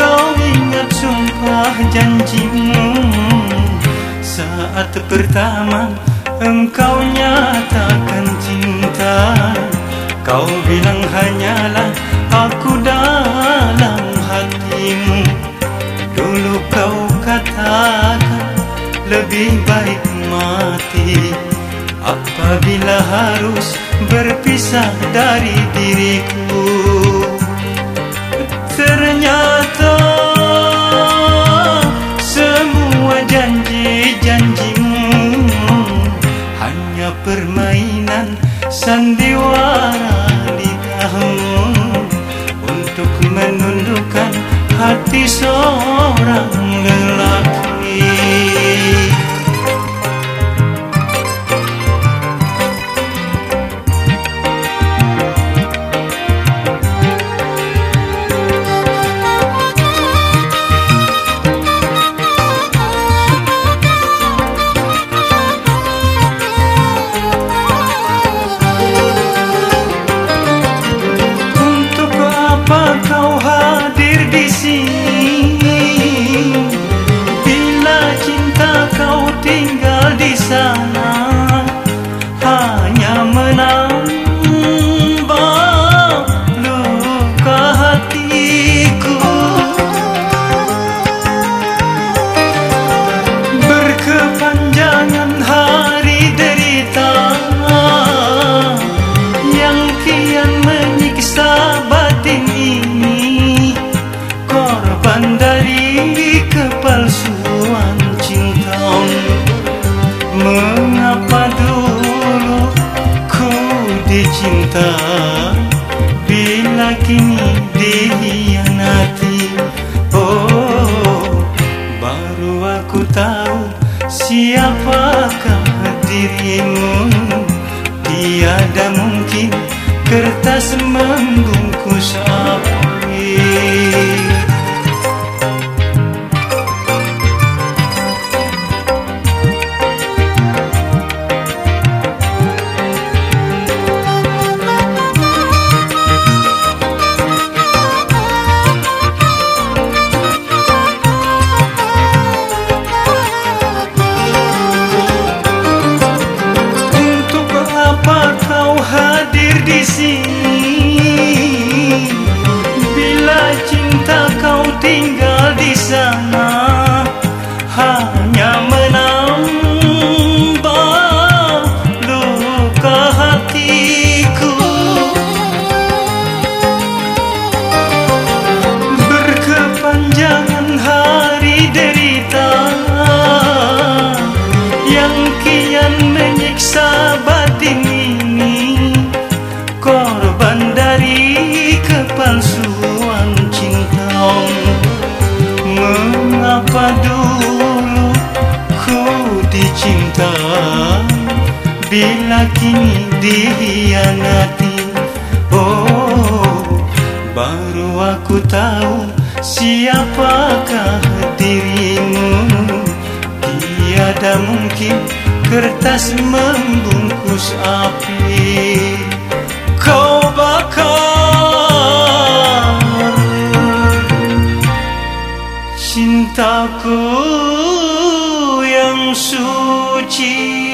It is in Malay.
Kau ingat sumpah janjimu? Saat pertama engkau nyatakan cinta Kau bilang hanyalah aku dalam hatimu. Dulu kau katakan lebih baik mati Apabila harus berpisah dari diriku Ternyata semua janji-janjimu Hanya permainan sandiwara lidahmu Untuk menundukkan hati seorang cinta Bila kini dihianati Oh, baru aku tahu Siapakah dirimu. Tiada mungkin kertas membungkus cinta Bila kini dihianati Oh, baru aku tahu Siapakah dirimu. Tiada mungkin kertas membungkus api. Kau bakar Cintaku yang suci